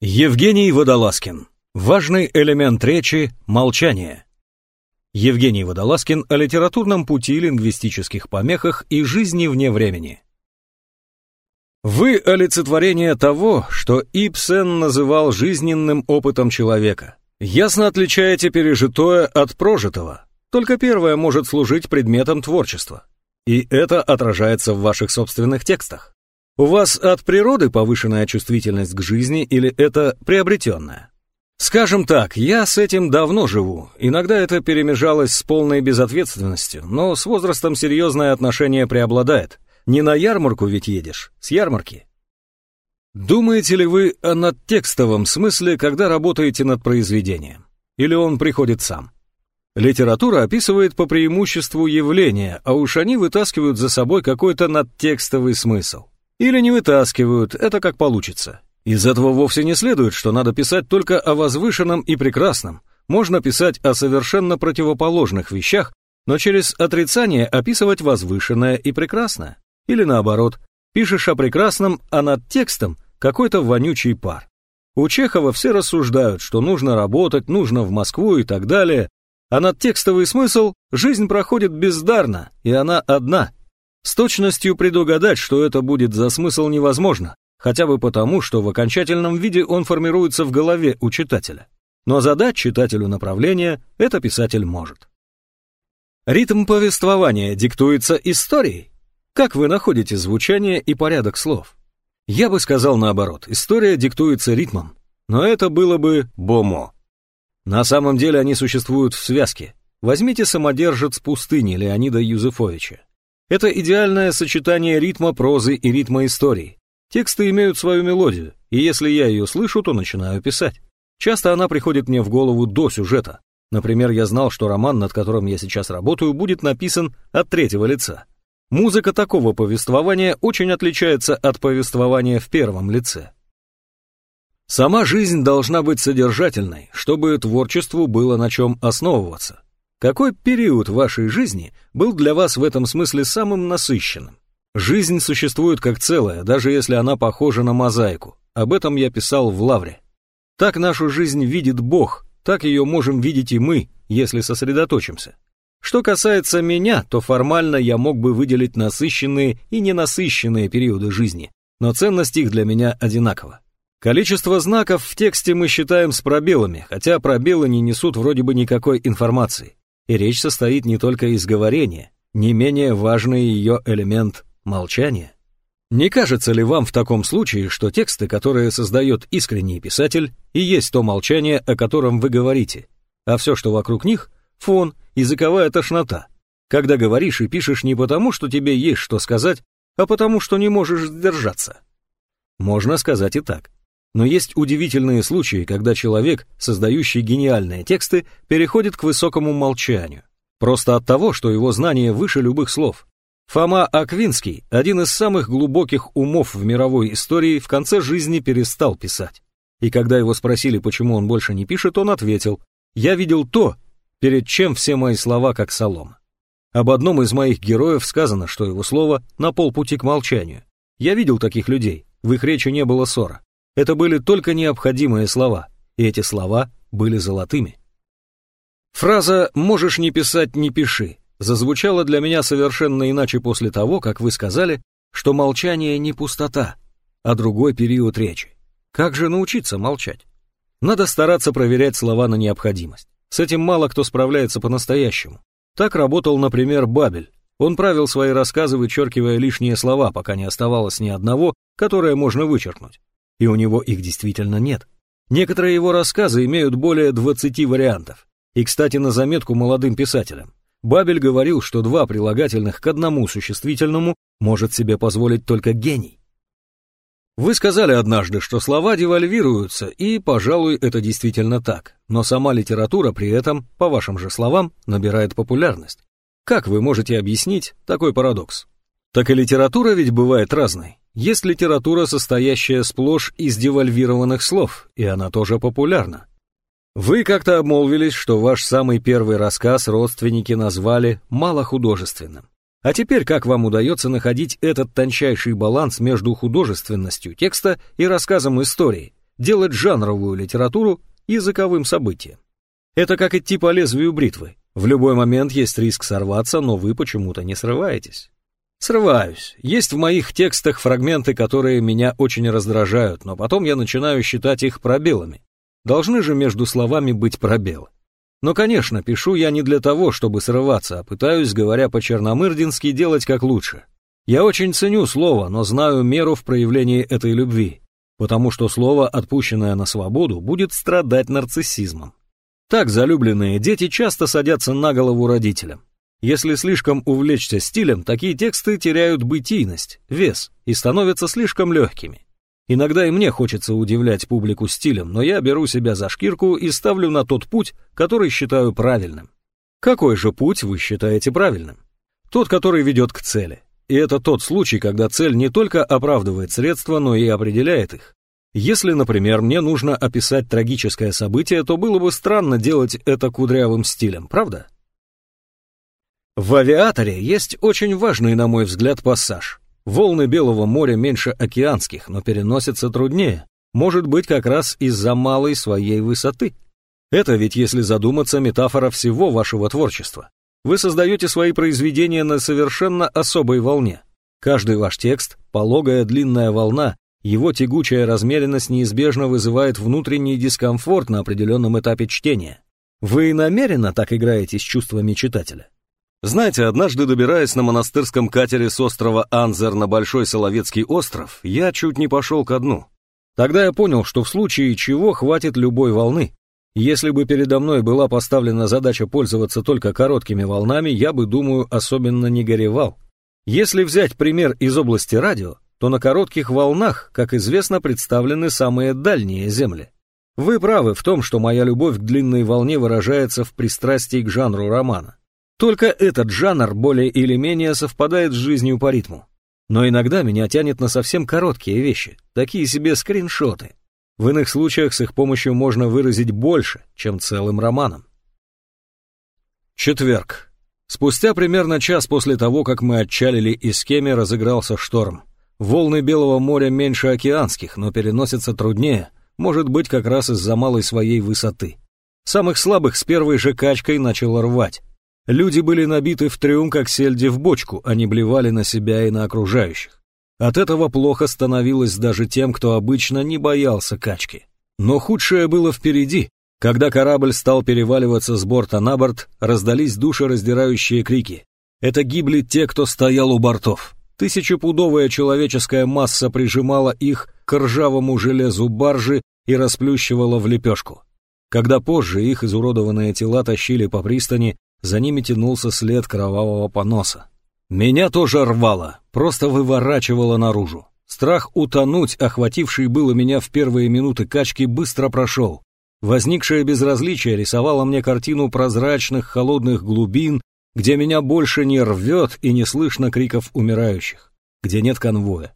Евгений Водолазкин. Важный элемент речи – молчание. Евгений Водолазкин о литературном пути, лингвистических помехах и жизни вне времени. Вы олицетворение того, что Ипсен называл жизненным опытом человека. Ясно отличаете пережитое от прожитого. Только первое может служить предметом творчества. И это отражается в ваших собственных текстах. У вас от природы повышенная чувствительность к жизни или это приобретенная? Скажем так, я с этим давно живу. Иногда это перемежалось с полной безответственностью, но с возрастом серьезное отношение преобладает. Не на ярмарку ведь едешь, с ярмарки. Думаете ли вы о надтекстовом смысле, когда работаете над произведением? Или он приходит сам? Литература описывает по преимуществу явления, а уж они вытаскивают за собой какой-то надтекстовый смысл. Или не вытаскивают, это как получится. Из этого вовсе не следует, что надо писать только о возвышенном и прекрасном. Можно писать о совершенно противоположных вещах, но через отрицание описывать возвышенное и прекрасное. Или наоборот, пишешь о прекрасном, а над текстом какой-то вонючий пар. У Чехова все рассуждают, что нужно работать, нужно в Москву и так далее, а над текстовый смысл жизнь проходит бездарно, и она одна – с точностью предугадать, что это будет за смысл невозможно, хотя бы потому, что в окончательном виде он формируется в голове у читателя. Но задать читателю направление это писатель может. Ритм повествования диктуется историей. Как вы находите звучание и порядок слов? Я бы сказал наоборот, история диктуется ритмом, но это было бы бомо. На самом деле они существуют в связке. Возьмите «Самодержец пустыни» Леонида Юзефовича. Это идеальное сочетание ритма прозы и ритма истории. Тексты имеют свою мелодию, и если я ее слышу, то начинаю писать. Часто она приходит мне в голову до сюжета. Например, я знал, что роман, над которым я сейчас работаю, будет написан от третьего лица. Музыка такого повествования очень отличается от повествования в первом лице. Сама жизнь должна быть содержательной, чтобы творчеству было на чем основываться. Какой период вашей жизни был для вас в этом смысле самым насыщенным? Жизнь существует как целая, даже если она похожа на мозаику. Об этом я писал в Лавре. Так нашу жизнь видит Бог, так ее можем видеть и мы, если сосредоточимся. Что касается меня, то формально я мог бы выделить насыщенные и ненасыщенные периоды жизни, но ценность их для меня одинакова. Количество знаков в тексте мы считаем с пробелами, хотя пробелы не несут вроде бы никакой информации. И речь состоит не только из говорения, не менее важный ее элемент – молчания. Не кажется ли вам в таком случае, что тексты, которые создает искренний писатель, и есть то молчание, о котором вы говорите, а все, что вокруг них – фон, языковая тошнота, когда говоришь и пишешь не потому, что тебе есть что сказать, а потому, что не можешь сдержаться? Можно сказать и так. Но есть удивительные случаи, когда человек, создающий гениальные тексты, переходит к высокому молчанию. Просто от того, что его знание выше любых слов. Фома Аквинский, один из самых глубоких умов в мировой истории, в конце жизни перестал писать. И когда его спросили, почему он больше не пишет, он ответил, «Я видел то, перед чем все мои слова как солома». Об одном из моих героев сказано, что его слово на полпути к молчанию. Я видел таких людей, в их речи не было ссора. Это были только необходимые слова, и эти слова были золотыми. Фраза «можешь не писать, не пиши» зазвучала для меня совершенно иначе после того, как вы сказали, что молчание не пустота, а другой период речи. Как же научиться молчать? Надо стараться проверять слова на необходимость. С этим мало кто справляется по-настоящему. Так работал, например, Бабель. Он правил свои рассказы, вычеркивая лишние слова, пока не оставалось ни одного, которое можно вычеркнуть и у него их действительно нет. Некоторые его рассказы имеют более 20 вариантов. И, кстати, на заметку молодым писателям. Бабель говорил, что два прилагательных к одному существительному может себе позволить только гений. Вы сказали однажды, что слова девальвируются, и, пожалуй, это действительно так. Но сама литература при этом, по вашим же словам, набирает популярность. Как вы можете объяснить такой парадокс? Так и литература ведь бывает разной. Есть литература, состоящая сплошь из девальвированных слов, и она тоже популярна. Вы как-то обмолвились, что ваш самый первый рассказ родственники назвали малохудожественным. А теперь как вам удается находить этот тончайший баланс между художественностью текста и рассказом истории, делать жанровую литературу языковым событием. Это как идти по лезвию бритвы. В любой момент есть риск сорваться, но вы почему-то не срываетесь. Срываюсь. Есть в моих текстах фрагменты, которые меня очень раздражают, но потом я начинаю считать их пробелами. Должны же между словами быть пробелы. Но, конечно, пишу я не для того, чтобы срываться, а пытаюсь, говоря по-черномырдински, делать как лучше. Я очень ценю слово, но знаю меру в проявлении этой любви, потому что слово, отпущенное на свободу, будет страдать нарциссизмом. Так залюбленные дети часто садятся на голову родителям. Если слишком увлечься стилем, такие тексты теряют бытийность, вес и становятся слишком легкими. Иногда и мне хочется удивлять публику стилем, но я беру себя за шкирку и ставлю на тот путь, который считаю правильным. Какой же путь вы считаете правильным? Тот, который ведет к цели. И это тот случай, когда цель не только оправдывает средства, но и определяет их. Если, например, мне нужно описать трагическое событие, то было бы странно делать это кудрявым стилем, правда? В «Авиаторе» есть очень важный, на мой взгляд, пассаж. Волны Белого моря меньше океанских, но переносятся труднее. Может быть, как раз из-за малой своей высоты. Это ведь, если задуматься, метафора всего вашего творчества. Вы создаете свои произведения на совершенно особой волне. Каждый ваш текст – пологая длинная волна, его тягучая размеренность неизбежно вызывает внутренний дискомфорт на определенном этапе чтения. Вы намеренно так играете с чувствами читателя? Знаете, однажды добираясь на монастырском катере с острова Анзер на Большой Соловецкий остров, я чуть не пошел ко дну. Тогда я понял, что в случае чего хватит любой волны. Если бы передо мной была поставлена задача пользоваться только короткими волнами, я бы, думаю, особенно не горевал. Если взять пример из области радио, то на коротких волнах, как известно, представлены самые дальние земли. Вы правы в том, что моя любовь к длинной волне выражается в пристрастии к жанру романа. Только этот жанр более или менее совпадает с жизнью по ритму. Но иногда меня тянет на совсем короткие вещи, такие себе скриншоты. В иных случаях с их помощью можно выразить больше, чем целым романом. Четверг. Спустя примерно час после того, как мы отчалили из Кеми, разыгрался шторм. Волны Белого моря меньше океанских, но переносятся труднее, может быть, как раз из-за малой своей высоты. Самых слабых с первой же качкой начало рвать. Люди были набиты в трюм, как сельди в бочку, они блевали на себя и на окружающих. От этого плохо становилось даже тем, кто обычно не боялся качки. Но худшее было впереди. Когда корабль стал переваливаться с борта на борт, раздались душераздирающие крики. Это гибли те, кто стоял у бортов. Тысячепудовая человеческая масса прижимала их к ржавому железу баржи и расплющивала в лепешку. Когда позже их изуродованные тела тащили по пристани, за ними тянулся след кровавого поноса. Меня тоже рвало, просто выворачивало наружу. Страх утонуть, охвативший было меня в первые минуты качки, быстро прошел. Возникшее безразличие рисовало мне картину прозрачных холодных глубин, где меня больше не рвет и не слышно криков умирающих, где нет конвоя.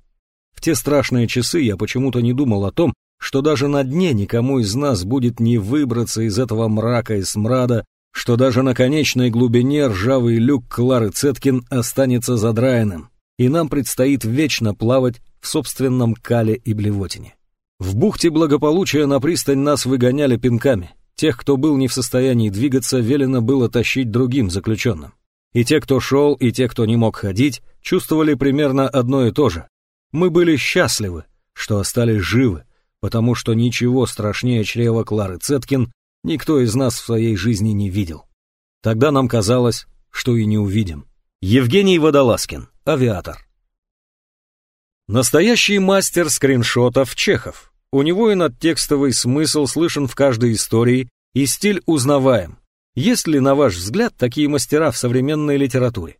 В те страшные часы я почему-то не думал о том, что даже на дне никому из нас будет не выбраться из этого мрака и смрада, что даже на конечной глубине ржавый люк Клары Цеткин останется задраенным, и нам предстоит вечно плавать в собственном кале и блевотине. В бухте благополучия на пристань нас выгоняли пинками. Тех, кто был не в состоянии двигаться, велено было тащить другим заключенным. И те, кто шел, и те, кто не мог ходить, чувствовали примерно одно и то же. Мы были счастливы, что остались живы, потому что ничего страшнее чрева Клары Цеткин никто из нас в своей жизни не видел. Тогда нам казалось, что и не увидим. Евгений Водолазкин, авиатор. Настоящий мастер скриншотов Чехов. У него и надтекстовый смысл слышен в каждой истории, и стиль узнаваем. Есть ли, на ваш взгляд, такие мастера в современной литературе?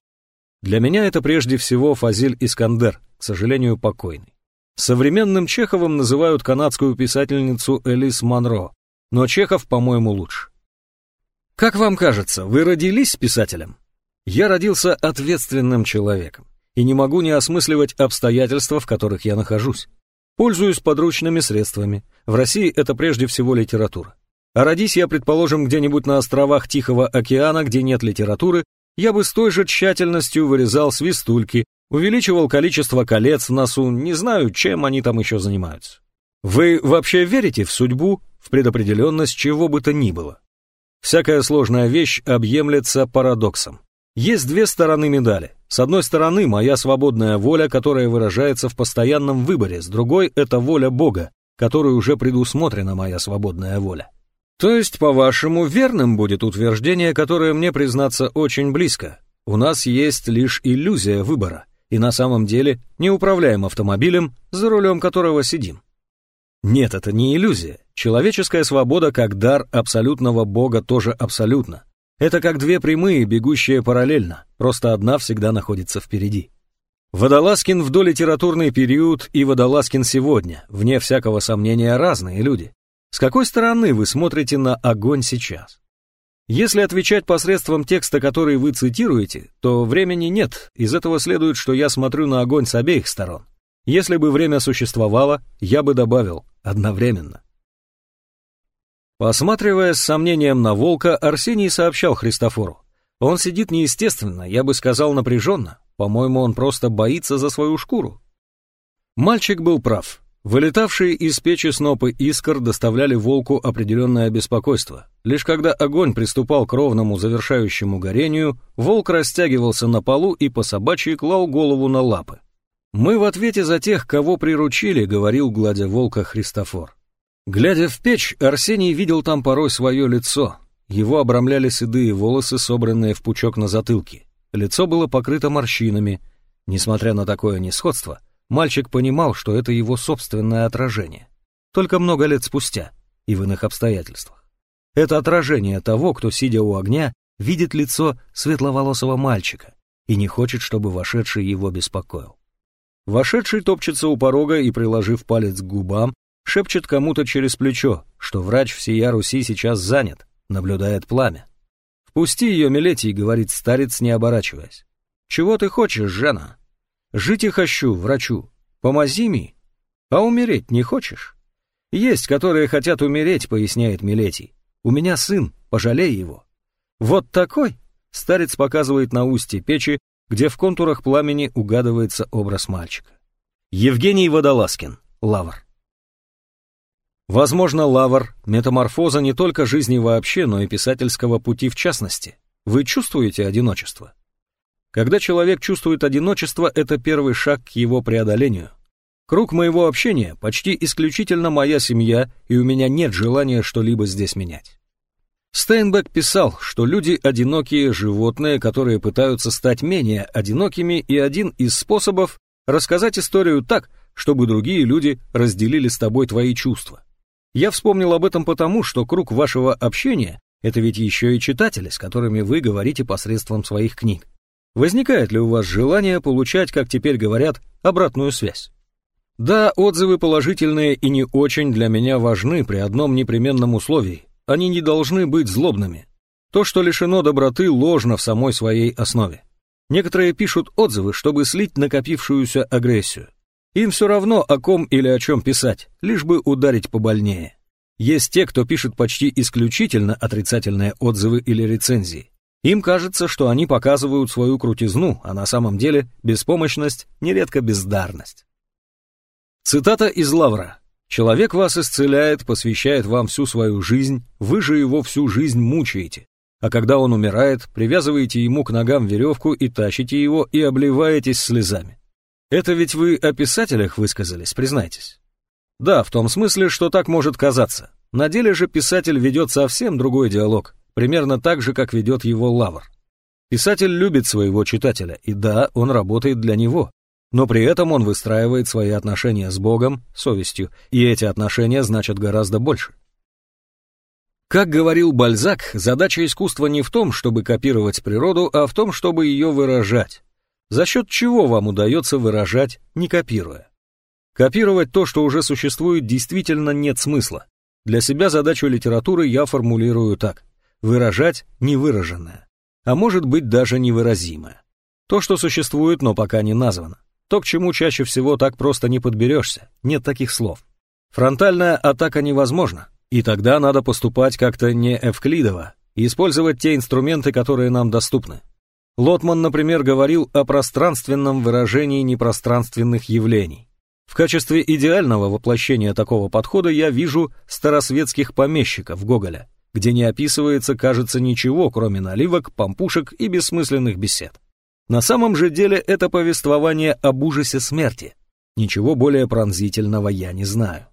Для меня это прежде всего Фазиль Искандер, к сожалению, покойный. Современным Чеховым называют канадскую писательницу Элис Монро, но Чехов, по-моему, лучше. Как вам кажется, вы родились писателем? Я родился ответственным человеком и не могу не осмысливать обстоятельства, в которых я нахожусь. Пользуюсь подручными средствами. В России это прежде всего литература. А родись я, предположим, где-нибудь на островах Тихого океана, где нет литературы, я бы с той же тщательностью вырезал свистульки, увеличивал количество колец в носу, не знаю, чем они там еще занимаются. Вы вообще верите в судьбу, в предопределенность чего бы то ни было? Всякая сложная вещь объемлется парадоксом. Есть две стороны медали. С одной стороны, моя свободная воля, которая выражается в постоянном выборе, с другой — это воля Бога, которой уже предусмотрена моя свободная воля. То есть, по-вашему, верным будет утверждение, которое мне, признаться, очень близко. У нас есть лишь иллюзия выбора, и на самом деле не управляем автомобилем, за рулем которого сидим. Нет, это не иллюзия. Человеческая свобода как дар абсолютного Бога тоже абсолютно. Это как две прямые, бегущие параллельно, просто одна всегда находится впереди. Водолазкин в долитературный период и Водолазкин сегодня, вне всякого сомнения, разные люди. С какой стороны вы смотрите на огонь сейчас? Если отвечать посредством текста, который вы цитируете, то времени нет, из этого следует, что я смотрю на огонь с обеих сторон. Если бы время существовало, я бы добавил одновременно. Посматривая с сомнением на волка, Арсений сообщал Христофору. Он сидит неестественно, я бы сказал напряженно. По-моему, он просто боится за свою шкуру. Мальчик был прав. Вылетавшие из печи снопы искр доставляли волку определенное беспокойство. Лишь когда огонь приступал к ровному завершающему горению, волк растягивался на полу и по собачьи клал голову на лапы. «Мы в ответе за тех, кого приручили», — говорил, гладя волка Христофор. Глядя в печь, Арсений видел там порой свое лицо. Его обрамляли седые волосы, собранные в пучок на затылке. Лицо было покрыто морщинами. Несмотря на такое несходство, мальчик понимал, что это его собственное отражение. Только много лет спустя и в иных обстоятельствах. Это отражение того, кто, сидя у огня, видит лицо светловолосого мальчика и не хочет, чтобы вошедший его беспокоил. Вошедший топчется у порога и, приложив палец к губам, шепчет кому-то через плечо, что врач всея Руси сейчас занят, наблюдает пламя. «Впусти ее, Милетий», — говорит старец, не оборачиваясь. «Чего ты хочешь, жена?» «Жить и хочу, врачу. Помози ми. А умереть не хочешь?» «Есть, которые хотят умереть», — поясняет Милетий. «У меня сын, пожалей его». «Вот такой?» — старец показывает на устье печи, где в контурах пламени угадывается образ мальчика. Евгений Водолазкин, Лавр. Возможно, Лавр — метаморфоза не только жизни вообще, но и писательского пути в частности. Вы чувствуете одиночество? Когда человек чувствует одиночество, это первый шаг к его преодолению. Круг моего общения почти исключительно моя семья, и у меня нет желания что-либо здесь менять. Стейнбек писал, что люди — одинокие животные, которые пытаются стать менее одинокими, и один из способов — рассказать историю так, чтобы другие люди разделили с тобой твои чувства. Я вспомнил об этом потому, что круг вашего общения — это ведь еще и читатели, с которыми вы говорите посредством своих книг. Возникает ли у вас желание получать, как теперь говорят, обратную связь? Да, отзывы положительные и не очень для меня важны при одном непременном условии. Они не должны быть злобными. То, что лишено доброты, ложно в самой своей основе. Некоторые пишут отзывы, чтобы слить накопившуюся агрессию. Им все равно, о ком или о чем писать, лишь бы ударить побольнее. Есть те, кто пишет почти исключительно отрицательные отзывы или рецензии. Им кажется, что они показывают свою крутизну, а на самом деле беспомощность, нередко бездарность. Цитата из Лавра. «Человек вас исцеляет, посвящает вам всю свою жизнь, вы же его всю жизнь мучаете. А когда он умирает, привязываете ему к ногам веревку и тащите его и обливаетесь слезами. Это ведь вы о писателях высказались, признайтесь. Да, в том смысле, что так может казаться. На деле же писатель ведет совсем другой диалог, примерно так же, как ведет его лавр. Писатель любит своего читателя, и да, он работает для него, но при этом он выстраивает свои отношения с Богом, совестью, и эти отношения значат гораздо больше. Как говорил Бальзак, задача искусства не в том, чтобы копировать природу, а в том, чтобы ее выражать. За счет чего вам удается выражать, не копируя? Копировать то, что уже существует, действительно нет смысла. Для себя задачу литературы я формулирую так. Выражать невыраженное. А может быть даже невыразимое. То, что существует, но пока не названо. То, к чему чаще всего так просто не подберешься. Нет таких слов. Фронтальная атака невозможна. И тогда надо поступать как-то не эвклидово. Использовать те инструменты, которые нам доступны. Лотман, например, говорил о пространственном выражении непространственных явлений. В качестве идеального воплощения такого подхода я вижу старосветских помещиков Гоголя, где не описывается, кажется, ничего, кроме наливок, помпушек и бессмысленных бесед. На самом же деле это повествование об ужасе смерти. Ничего более пронзительного я не знаю.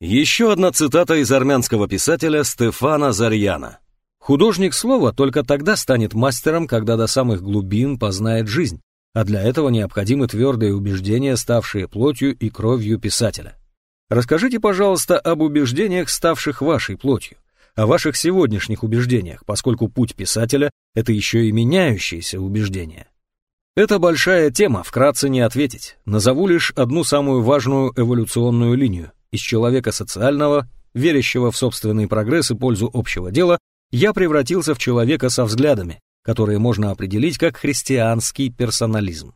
Еще одна цитата из армянского писателя Стефана Зарьяна. Художник слова только тогда станет мастером, когда до самых глубин познает жизнь, а для этого необходимы твердые убеждения, ставшие плотью и кровью писателя. Расскажите, пожалуйста, об убеждениях, ставших вашей плотью, о ваших сегодняшних убеждениях, поскольку путь писателя — это еще и меняющиеся убеждения. Это большая тема, вкратце не ответить. Назову лишь одну самую важную эволюционную линию — из человека социального, верящего в собственный прогресс и пользу общего дела, я превратился в человека со взглядами, которые можно определить как христианский персонализм.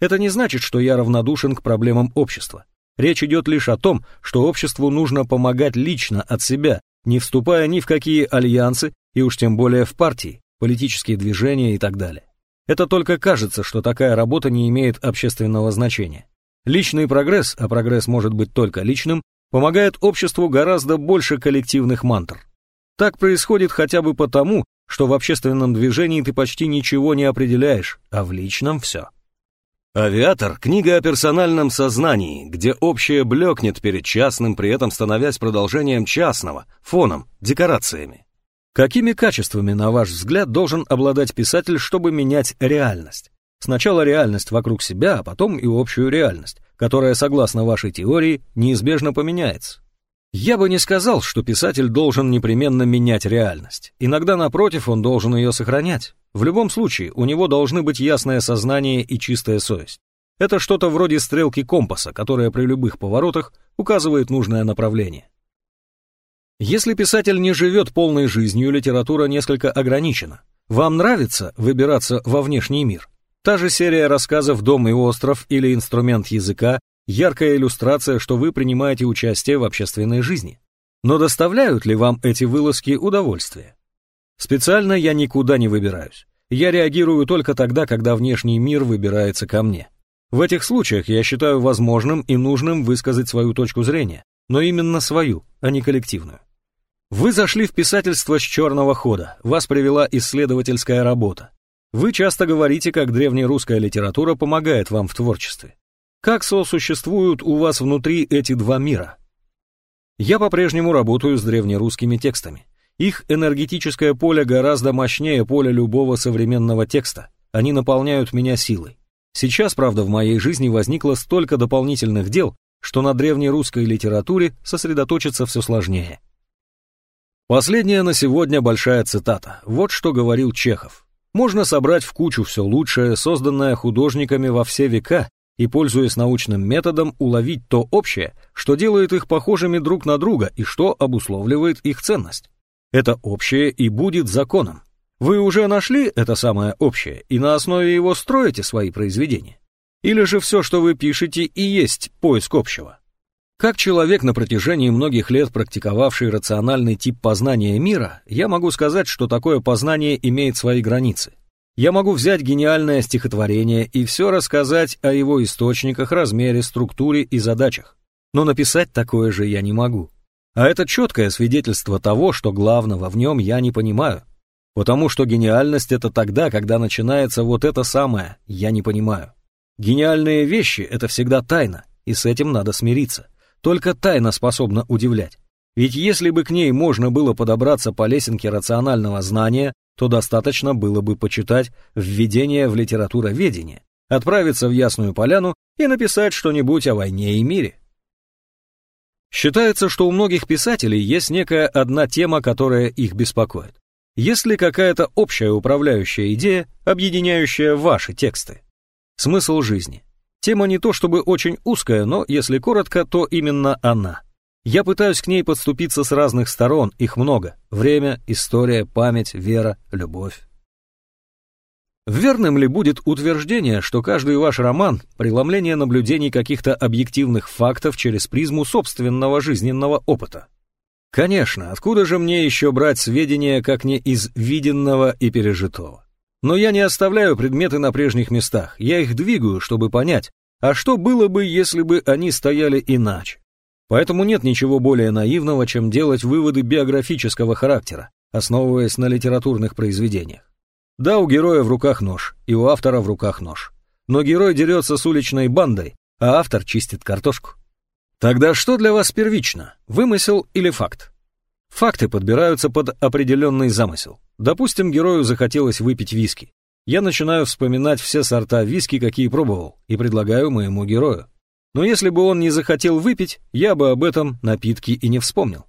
Это не значит, что я равнодушен к проблемам общества. Речь идет лишь о том, что обществу нужно помогать лично от себя, не вступая ни в какие альянсы, и уж тем более в партии, политические движения и так далее. Это только кажется, что такая работа не имеет общественного значения. Личный прогресс, а прогресс может быть только личным, помогает обществу гораздо больше коллективных мантр. Так происходит хотя бы потому, что в общественном движении ты почти ничего не определяешь, а в личном все. «Авиатор» — книга о персональном сознании, где общее блекнет перед частным, при этом становясь продолжением частного, фоном, декорациями. Какими качествами, на ваш взгляд, должен обладать писатель, чтобы менять реальность? Сначала реальность вокруг себя, а потом и общую реальность, которая, согласно вашей теории, неизбежно поменяется. Я бы не сказал, что писатель должен непременно менять реальность. Иногда, напротив, он должен ее сохранять. В любом случае, у него должны быть ясное сознание и чистая совесть. Это что-то вроде стрелки компаса, которая при любых поворотах указывает нужное направление. Если писатель не живет полной жизнью, литература несколько ограничена. Вам нравится выбираться во внешний мир? Та же серия рассказов «Дом и остров» или «Инструмент языка» — яркая иллюстрация, что вы принимаете участие в общественной жизни. Но доставляют ли вам эти вылазки удовольствие? Специально я никуда не выбираюсь. Я реагирую только тогда, когда внешний мир выбирается ко мне. В этих случаях я считаю возможным и нужным высказать свою точку зрения, но именно свою, а не коллективную. Вы зашли в писательство с черного хода, вас привела исследовательская работа. Вы часто говорите, как древнерусская литература помогает вам в творчестве. Как сосуществуют у вас внутри эти два мира? Я по-прежнему работаю с древнерусскими текстами. Их энергетическое поле гораздо мощнее поля любого современного текста. Они наполняют меня силой. Сейчас, правда, в моей жизни возникло столько дополнительных дел, что на древнерусской литературе сосредоточиться все сложнее. Последняя на сегодня большая цитата. Вот что говорил Чехов. Можно собрать в кучу все лучшее, созданное художниками во все века, и, пользуясь научным методом, уловить то общее, что делает их похожими друг на друга и что обусловливает их ценность. Это общее и будет законом. Вы уже нашли это самое общее и на основе его строите свои произведения? Или же все, что вы пишете, и есть поиск общего? Как человек, на протяжении многих лет практиковавший рациональный тип познания мира, я могу сказать, что такое познание имеет свои границы. Я могу взять гениальное стихотворение и все рассказать о его источниках, размере, структуре и задачах. Но написать такое же я не могу. А это четкое свидетельство того, что главного в нем я не понимаю. Потому что гениальность — это тогда, когда начинается вот это самое «я не понимаю». Гениальные вещи — это всегда тайна, и с этим надо смириться. Только тайна способна удивлять. Ведь если бы к ней можно было подобраться по лесенке рационального знания, то достаточно было бы почитать введение в литературоведение, отправиться в Ясную Поляну и написать что-нибудь о войне и мире. Считается, что у многих писателей есть некая одна тема, которая их беспокоит. Есть ли какая-то общая управляющая идея, объединяющая ваши тексты? Смысл жизни. Тема не то чтобы очень узкая, но, если коротко, то именно она. Я пытаюсь к ней подступиться с разных сторон, их много. Время, история, память, вера, любовь. Верным ли будет утверждение, что каждый ваш роман – преломление наблюдений каких-то объективных фактов через призму собственного жизненного опыта? Конечно, откуда же мне еще брать сведения, как не из виденного и пережитого? Но я не оставляю предметы на прежних местах, я их двигаю, чтобы понять, А что было бы, если бы они стояли иначе? Поэтому нет ничего более наивного, чем делать выводы биографического характера, основываясь на литературных произведениях. Да, у героя в руках нож, и у автора в руках нож. Но герой дерется с уличной бандой, а автор чистит картошку. Тогда что для вас первично, вымысел или факт? Факты подбираются под определенный замысел. Допустим, герою захотелось выпить виски. Я начинаю вспоминать все сорта виски, какие пробовал, и предлагаю моему герою. Но если бы он не захотел выпить, я бы об этом напитке и не вспомнил.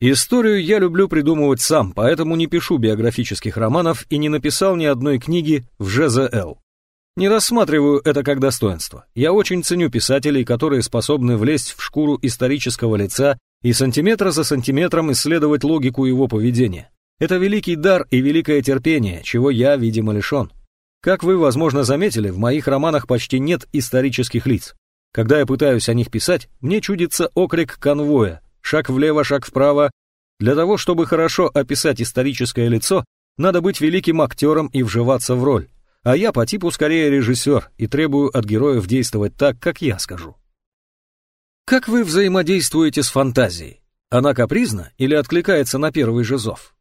Историю я люблю придумывать сам, поэтому не пишу биографических романов и не написал ни одной книги в ЖЗЛ. Не рассматриваю это как достоинство. Я очень ценю писателей, которые способны влезть в шкуру исторического лица и сантиметра за сантиметром исследовать логику его поведения. Это великий дар и великое терпение, чего я, видимо, лишен. Как вы, возможно, заметили, в моих романах почти нет исторических лиц. Когда я пытаюсь о них писать, мне чудится окрик конвоя, шаг влево, шаг вправо. Для того, чтобы хорошо описать историческое лицо, надо быть великим актером и вживаться в роль. А я по типу скорее режиссер и требую от героев действовать так, как я скажу. Как вы взаимодействуете с фантазией? Она капризна или откликается на первый же зов?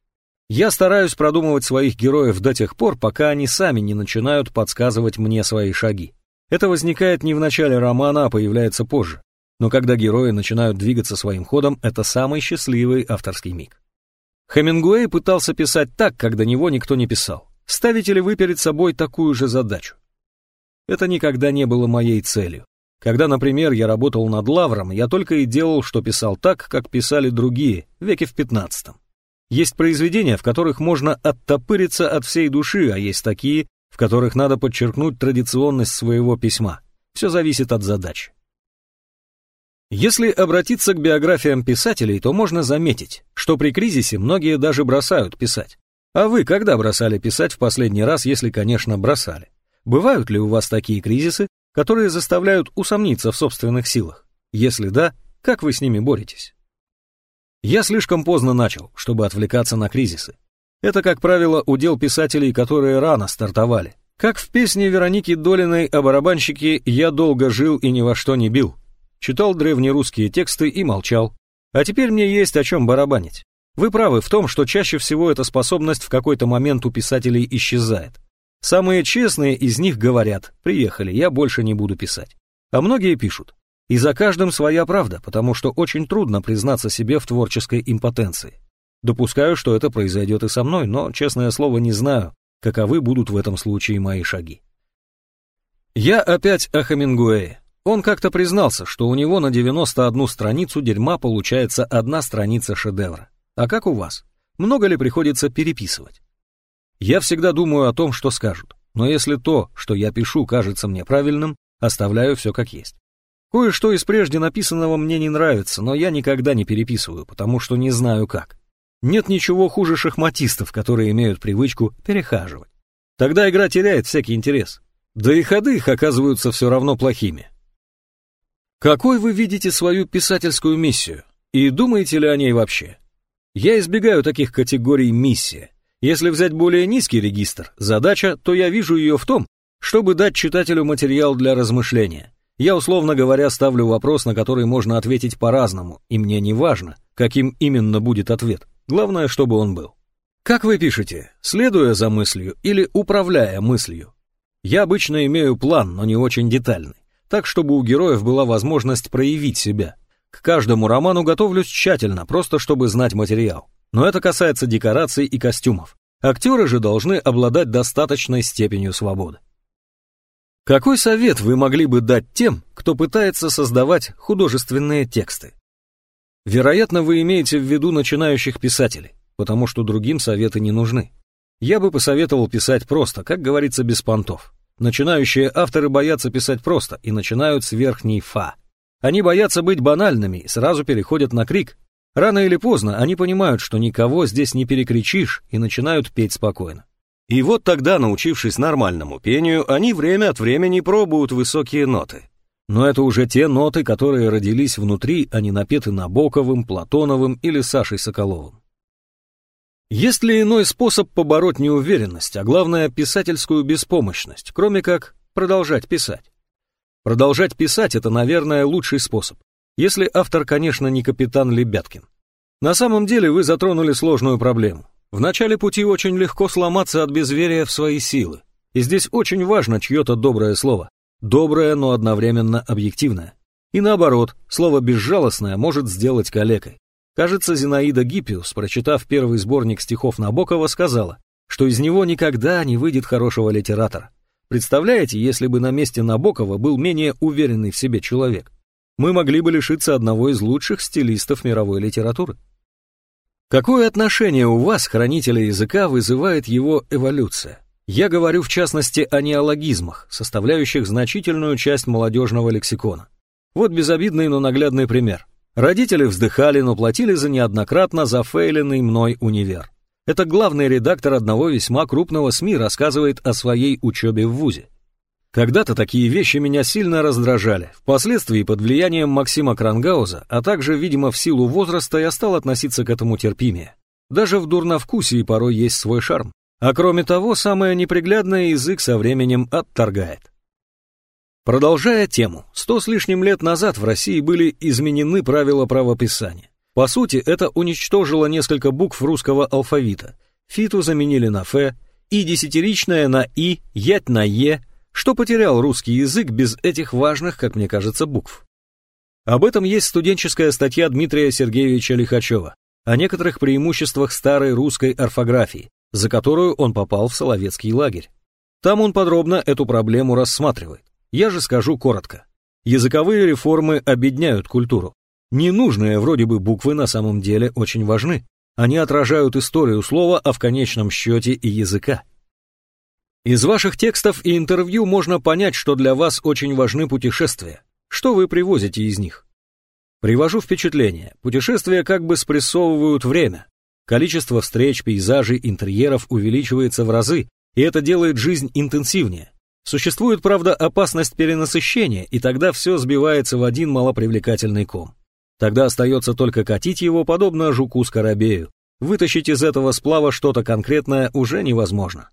Я стараюсь продумывать своих героев до тех пор, пока они сами не начинают подсказывать мне свои шаги. Это возникает не в начале романа, а появляется позже. Но когда герои начинают двигаться своим ходом, это самый счастливый авторский миг. Хемингуэй пытался писать так, как до него никто не писал. Ставите ли вы перед собой такую же задачу? Это никогда не было моей целью. Когда, например, я работал над Лавром, я только и делал, что писал так, как писали другие, веке в пятнадцатом. Есть произведения, в которых можно оттопыриться от всей души, а есть такие, в которых надо подчеркнуть традиционность своего письма. Все зависит от задач. Если обратиться к биографиям писателей, то можно заметить, что при кризисе многие даже бросают писать. А вы когда бросали писать в последний раз, если, конечно, бросали? Бывают ли у вас такие кризисы, которые заставляют усомниться в собственных силах? Если да, как вы с ними боретесь? Я слишком поздно начал, чтобы отвлекаться на кризисы. Это, как правило, удел писателей, которые рано стартовали. Как в песне Вероники Долиной о барабанщике «Я долго жил и ни во что не бил». Читал древнерусские тексты и молчал. А теперь мне есть о чем барабанить. Вы правы в том, что чаще всего эта способность в какой-то момент у писателей исчезает. Самые честные из них говорят «Приехали, я больше не буду писать». А многие пишут и за каждым своя правда, потому что очень трудно признаться себе в творческой импотенции. Допускаю, что это произойдет и со мной, но, честное слово, не знаю, каковы будут в этом случае мои шаги. Я опять о Хемингуэе. Он как-то признался, что у него на 91 страницу дерьма получается одна страница шедевра. А как у вас? Много ли приходится переписывать? Я всегда думаю о том, что скажут, но если то, что я пишу, кажется мне правильным, оставляю все как есть. Кое-что из прежде написанного мне не нравится, но я никогда не переписываю, потому что не знаю как. Нет ничего хуже шахматистов, которые имеют привычку перехаживать. Тогда игра теряет всякий интерес. Да и ходы их оказываются все равно плохими. Какой вы видите свою писательскую миссию? И думаете ли о ней вообще? Я избегаю таких категорий «миссия». Если взять более низкий регистр, задача, то я вижу ее в том, чтобы дать читателю материал для размышления. Я, условно говоря, ставлю вопрос, на который можно ответить по-разному, и мне не важно, каким именно будет ответ. Главное, чтобы он был. Как вы пишете, следуя за мыслью или управляя мыслью? Я обычно имею план, но не очень детальный, так чтобы у героев была возможность проявить себя. К каждому роману готовлюсь тщательно, просто чтобы знать материал. Но это касается декораций и костюмов. Актеры же должны обладать достаточной степенью свободы. Какой совет вы могли бы дать тем, кто пытается создавать художественные тексты? Вероятно, вы имеете в виду начинающих писателей, потому что другим советы не нужны. Я бы посоветовал писать просто, как говорится, без понтов. Начинающие авторы боятся писать просто и начинают с верхней «фа». Они боятся быть банальными и сразу переходят на крик. Рано или поздно они понимают, что никого здесь не перекричишь и начинают петь спокойно. И вот тогда, научившись нормальному пению, они время от времени пробуют высокие ноты. Но это уже те ноты, которые родились внутри, а не напеты Набоковым, Платоновым или Сашей Соколовым. Есть ли иной способ побороть неуверенность, а главное писательскую беспомощность, кроме как продолжать писать? Продолжать писать – это, наверное, лучший способ. Если автор, конечно, не капитан Лебяткин. На самом деле вы затронули сложную проблему. В начале пути очень легко сломаться от безверия в свои силы. И здесь очень важно чье-то доброе слово. Доброе, но одновременно объективное. И наоборот, слово «безжалостное» может сделать калекой. Кажется, Зинаида Гиппиус, прочитав первый сборник стихов Набокова, сказала, что из него никогда не выйдет хорошего литератора. Представляете, если бы на месте Набокова был менее уверенный в себе человек? Мы могли бы лишиться одного из лучших стилистов мировой литературы. Какое отношение у вас, хранителя языка, вызывает его эволюция? Я говорю в частности о неологизмах, составляющих значительную часть молодежного лексикона. Вот безобидный, но наглядный пример. Родители вздыхали, но платили за неоднократно зафейленный мной универ. Это главный редактор одного весьма крупного СМИ рассказывает о своей учебе в ВУЗе. Когда-то такие вещи меня сильно раздражали. Впоследствии под влиянием Максима Крангауза, а также, видимо, в силу возраста, я стал относиться к этому терпимее. Даже в дурновкусии порой есть свой шарм. А кроме того, самое неприглядное язык со временем отторгает. Продолжая тему, сто с лишним лет назад в России были изменены правила правописания. По сути, это уничтожило несколько букв русского алфавита. Фиту заменили на «ф», и десятиричное на «и», ять на «е», что потерял русский язык без этих важных, как мне кажется, букв. Об этом есть студенческая статья Дмитрия Сергеевича Лихачева о некоторых преимуществах старой русской орфографии, за которую он попал в Соловецкий лагерь. Там он подробно эту проблему рассматривает. Я же скажу коротко. Языковые реформы обедняют культуру. Ненужные вроде бы буквы на самом деле очень важны. Они отражают историю слова, а в конечном счете и языка. Из ваших текстов и интервью можно понять, что для вас очень важны путешествия. Что вы привозите из них? Привожу впечатление. Путешествия как бы спрессовывают время. Количество встреч, пейзажей, интерьеров увеличивается в разы, и это делает жизнь интенсивнее. Существует, правда, опасность перенасыщения, и тогда все сбивается в один малопривлекательный ком. Тогда остается только катить его, подобно жуку-скоробею. Вытащить из этого сплава что-то конкретное уже невозможно.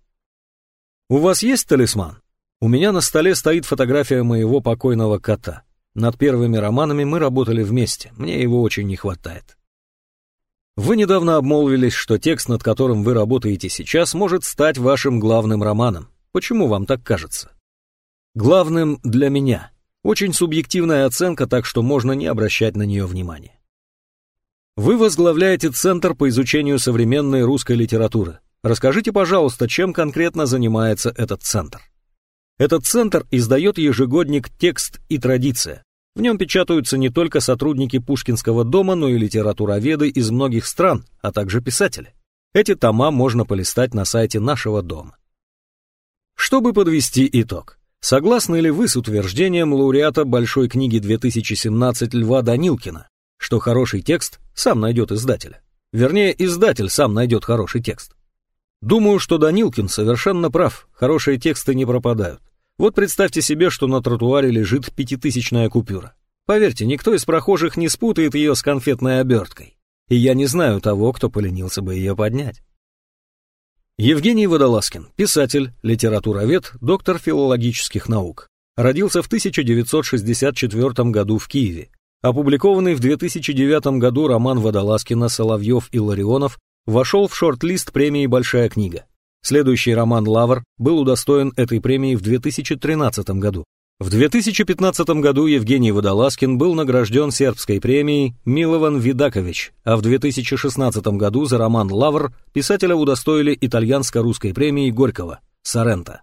У вас есть талисман? У меня на столе стоит фотография моего покойного кота. Над первыми романами мы работали вместе, мне его очень не хватает. Вы недавно обмолвились, что текст, над которым вы работаете сейчас, может стать вашим главным романом. Почему вам так кажется? Главным для меня. Очень субъективная оценка, так что можно не обращать на нее внимания. Вы возглавляете Центр по изучению современной русской литературы. Расскажите, пожалуйста, чем конкретно занимается этот центр? Этот центр издает ежегодник «Текст и традиция». В нем печатаются не только сотрудники Пушкинского дома, но и литературоведы из многих стран, а также писатели. Эти тома можно полистать на сайте нашего дома. Чтобы подвести итог, согласны ли вы с утверждением лауреата Большой книги 2017 Льва Данилкина, что хороший текст сам найдет издателя? Вернее, издатель сам найдет хороший текст. Думаю, что Данилкин совершенно прав, хорошие тексты не пропадают. Вот представьте себе, что на тротуаре лежит пятитысячная купюра. Поверьте, никто из прохожих не спутает ее с конфетной оберткой. И я не знаю того, кто поленился бы ее поднять. Евгений Водолазкин, писатель, литературовед, доктор филологических наук. Родился в 1964 году в Киеве. Опубликованный в 2009 году роман Водолазкина «Соловьев и Ларионов» вошел в шорт-лист премии «Большая книга». Следующий роман «Лавр» был удостоен этой премии в 2013 году. В 2015 году Евгений Водолазкин был награжден сербской премией Милован Видакович, а в 2016 году за роман «Лавр» писателя удостоили итальянско-русской премии Горького «Соренто».